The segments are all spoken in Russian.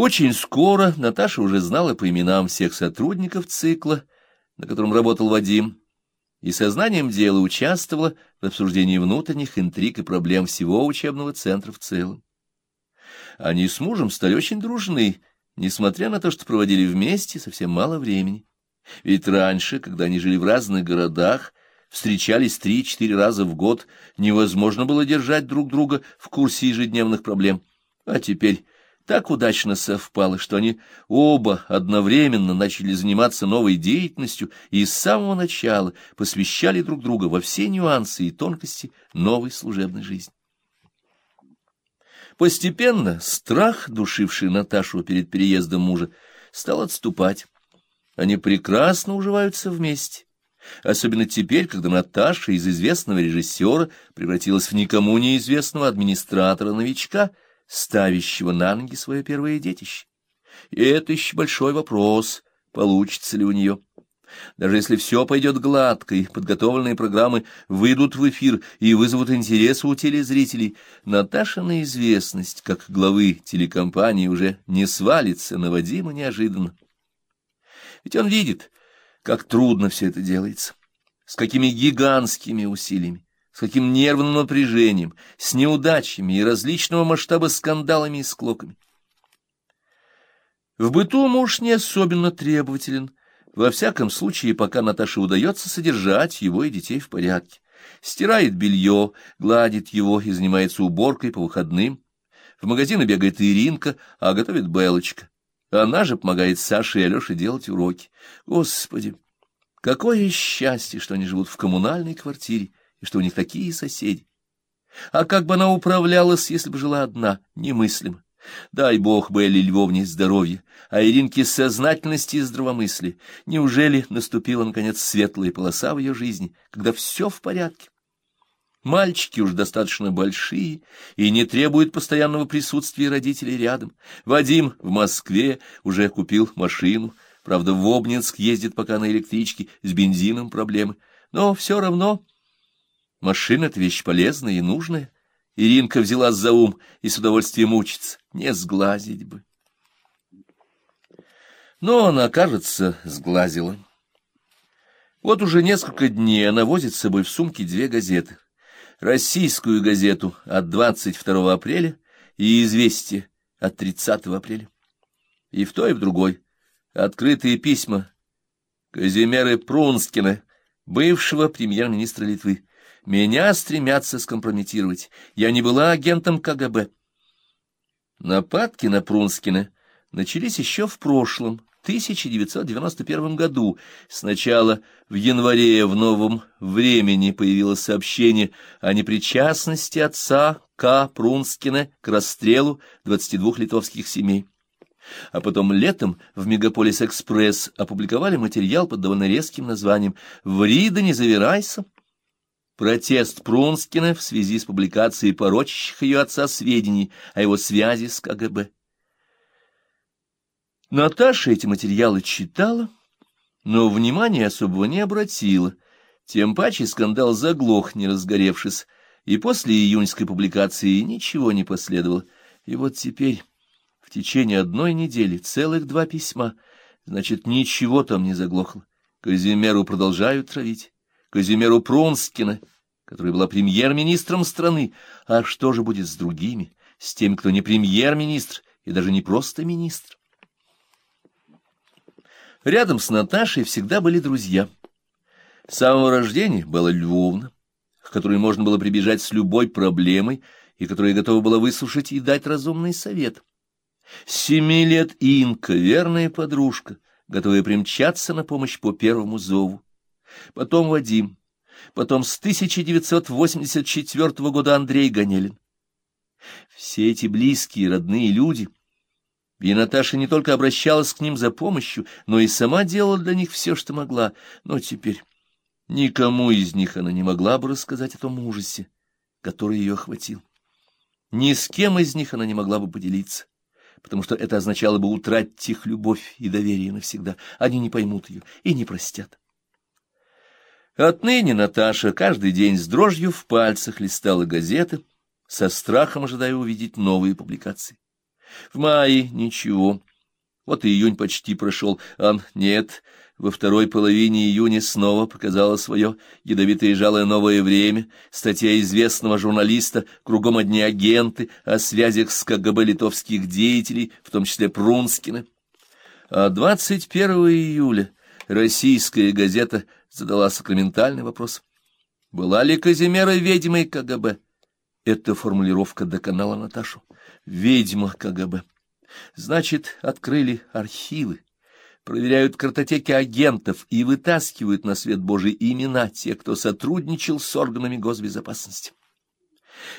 Очень скоро Наташа уже знала по именам всех сотрудников цикла, на котором работал Вадим, и сознанием дела участвовала в обсуждении внутренних интриг и проблем всего учебного центра в целом. Они с мужем стали очень дружны, несмотря на то, что проводили вместе совсем мало времени. Ведь раньше, когда они жили в разных городах, встречались три-четыре раза в год, невозможно было держать друг друга в курсе ежедневных проблем. А теперь так удачно совпало, что они оба одновременно начали заниматься новой деятельностью и с самого начала посвящали друг друга во все нюансы и тонкости новой служебной жизни. Постепенно страх, душивший Наташу перед переездом мужа, стал отступать. Они прекрасно уживаются вместе. Особенно теперь, когда Наташа из известного режиссера превратилась в никому неизвестного администратора-новичка — ставящего на ноги свое первое детище. И это еще большой вопрос, получится ли у нее. Даже если все пойдет гладко, и подготовленные программы выйдут в эфир и вызовут интерес у телезрителей, Наташа на известность, как главы телекомпании, уже не свалится на Вадима неожиданно. Ведь он видит, как трудно все это делается, с какими гигантскими усилиями с каким нервным напряжением, с неудачами и различного масштаба скандалами и склоками. В быту муж не особенно требователен, во всяком случае, пока Наташе удается содержать его и детей в порядке. Стирает белье, гладит его и занимается уборкой по выходным. В магазины бегает Иринка, а готовит Белочка. Она же помогает Саше и Алёше делать уроки. Господи, какое счастье, что они живут в коммунальной квартире и что у них такие соседи. А как бы она управлялась, если бы жила одна, немыслимо. Дай бог Белле Львовне здоровья, а Иринке сознательности и здравомыслия. Неужели наступила, наконец, светлая полоса в ее жизни, когда все в порядке? Мальчики уж достаточно большие и не требуют постоянного присутствия родителей рядом. Вадим в Москве уже купил машину, правда, в Обнинск ездит пока на электричке, с бензином проблемы, но все равно Машина — это вещь полезная и нужная. Иринка взяла за ум и с удовольствием учится. Не сглазить бы. Но она, кажется, сглазила. Вот уже несколько дней она возит с собой в сумке две газеты. Российскую газету от 22 апреля и «Известие» от 30 апреля. И в той, и в другой открытые письма Казимеры Прунскина, бывшего премьер-министра Литвы. Меня стремятся скомпрометировать. Я не была агентом КГБ. Нападки на Прунскина начались еще в прошлом, 1991 году. Сначала в январе в новом времени появилось сообщение о непричастности отца К. Прунскина к расстрелу 22 литовских семей. А потом летом в «Мегаполис Экспресс» опубликовали материал под довольно резким названием «Ври да не завирайся». Протест Прунскина в связи с публикацией порочащих ее отца сведений о его связи с КГБ. Наташа эти материалы читала, но внимания особого не обратила, тем паче скандал заглох, не разгоревшись, и после июньской публикации ничего не последовало. И вот теперь, в течение одной недели, целых два письма, значит, ничего там не заглохло. Казимеру продолжают травить. Казимеру Прунскина, которая была премьер-министром страны. А что же будет с другими, с теми, кто не премьер-министр и даже не просто министр? Рядом с Наташей всегда были друзья. С самого рождения была Львовна, к которой можно было прибежать с любой проблемой и которая готова была выслушать и дать разумный совет. Семи лет Инка, верная подружка, готовая примчаться на помощь по первому зову. Потом Вадим, потом с 1984 года Андрей Ганелин. Все эти близкие, родные люди, и Наташа не только обращалась к ним за помощью, но и сама делала для них все, что могла. Но теперь никому из них она не могла бы рассказать о том ужасе, который ее охватил. Ни с кем из них она не могла бы поделиться потому что это означало бы утратить их любовь и доверие навсегда. Они не поймут ее и не простят. Отныне Наташа каждый день с дрожью в пальцах листала газеты, со страхом ожидая увидеть новые публикации. В мае ничего. Вот и июнь почти прошел. Ан, нет, во второй половине июня снова показало свое ядовитое жалое новое время, статья известного журналиста, кругом одни агенты, о связях с КГБ литовских деятелей, в том числе Прунскина. А 21 июля российская газета задала сакраментальный вопрос. Была ли Казимера ведьмой КГБ? Эта формулировка доконала Наташу. Ведьма КГБ. Значит, открыли архивы проверяют картотеки агентов и вытаскивают на свет Божий имена тех, кто сотрудничал с органами госбезопасности.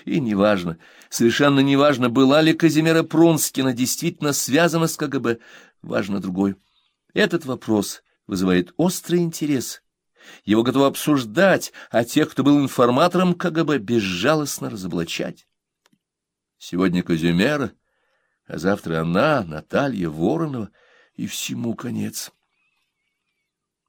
И неважно, совершенно неважно, была ли Казимира Прунскина действительно связана с КГБ, важно другой. Этот вопрос вызывает острый интерес. Его готовы обсуждать, а тех, кто был информатором КГБ, безжалостно разоблачать. Сегодня Казимира, а завтра она, Наталья Воронова, и всему конец.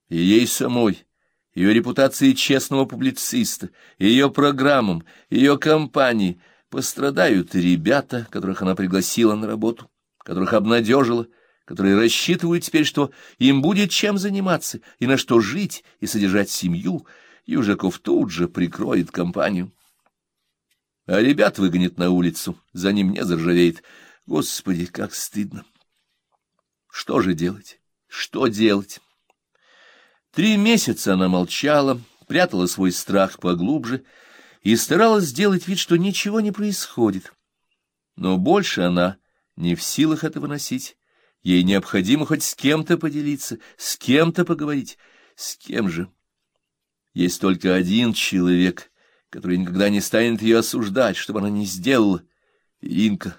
И ей самой, ее репутации честного публициста, ее программам, ее компании пострадают ребята, которых она пригласила на работу, которых обнадежила, которые рассчитывают теперь, что им будет чем заниматься и на что жить и содержать семью, Южаков тут же прикроет компанию. А ребят выгонит на улицу, за ним не заржавеет. Господи, как стыдно! Что же делать? Что делать? Три месяца она молчала, прятала свой страх поглубже и старалась сделать вид, что ничего не происходит. Но больше она не в силах это выносить. Ей необходимо хоть с кем-то поделиться, с кем-то поговорить. С кем же? Есть только один человек, который никогда не станет ее осуждать, чтобы она не сделала. Инка.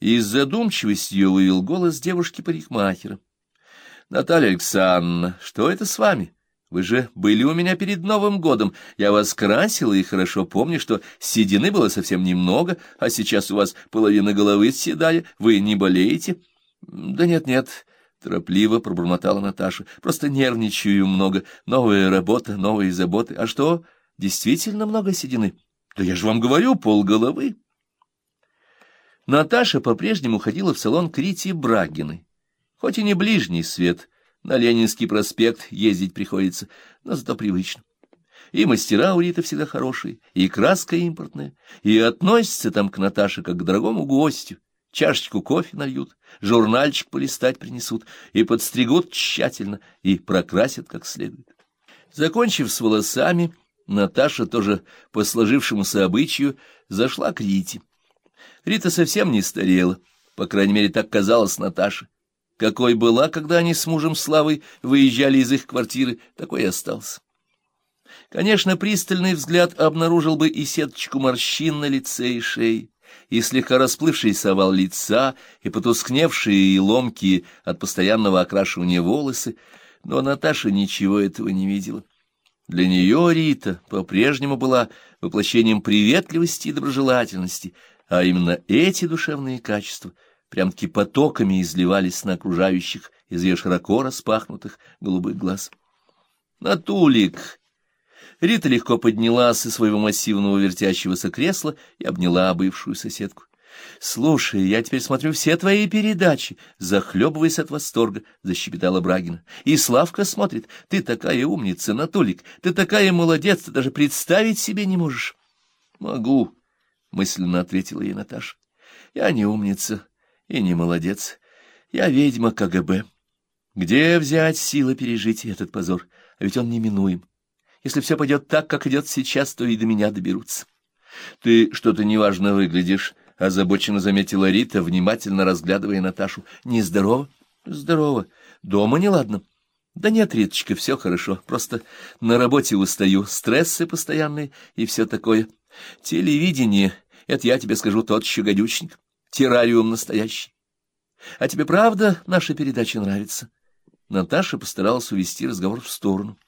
Из задумчивости ее вывел голос девушки-парикмахера. — Наталья Александровна, что это с вами? Вы же были у меня перед Новым годом. Я вас красила и хорошо помню, что седины было совсем немного, а сейчас у вас половина головы седая. Вы не болеете? — Да нет-нет, — торопливо пробормотала Наташа. — Просто нервничаю много. Новая работа, новые заботы. А что, действительно много седины? — Да я же вам говорю, полголовы. Наташа по-прежнему ходила в салон Крити Брагиной. Хоть и не ближний свет, на Ленинский проспект ездить приходится, но зато привычно. И мастера у Риты всегда хорошие, и краска импортная, и относятся там к Наташе как к дорогому гостю. Чашечку кофе нальют, журнальчик полистать принесут, и подстригут тщательно, и прокрасят как следует. Закончив с волосами, Наташа тоже по сложившемуся обычаю зашла к Рите. Рита совсем не старела, по крайней мере, так казалось Наташе. Какой была, когда они с мужем Славой выезжали из их квартиры, такой и остался. Конечно, пристальный взгляд обнаружил бы и сеточку морщин на лице и шее, и слегка расплывшийся овал лица, и потускневшие и ломкие от постоянного окрашивания волосы, но Наташа ничего этого не видела. Для нее Рита по-прежнему была воплощением приветливости и доброжелательности, а именно эти душевные качества прям-таки потоками изливались на окружающих из ее широко распахнутых голубых глаз. «Натулик!» Рита легко поднялась из своего массивного вертящегося кресла и обняла бывшую соседку. — Слушай, я теперь смотрю все твои передачи, — захлебываясь от восторга, — защебетала Брагина. — И Славка смотрит. Ты такая умница, Натулик, ты такая молодец, ты даже представить себе не можешь. — Могу, — мысленно ответила ей Наташа. — Я не умница и не молодец. Я ведьма КГБ. Где взять силы пережить этот позор? А ведь он неминуем. Если все пойдет так, как идет сейчас, то и до меня доберутся. — Ты что-то неважно выглядишь, — озабоченно заметила Рита, внимательно разглядывая Наташу. — Нездорово? — Здорово. Дома неладно. — Да нет, Риточка, все хорошо. Просто на работе устаю, стрессы постоянные и все такое. Телевидение это я тебе скажу тот еще гадючник. Террариум настоящий. А тебе правда наша передача нравится? Наташа постаралась увести разговор в сторону.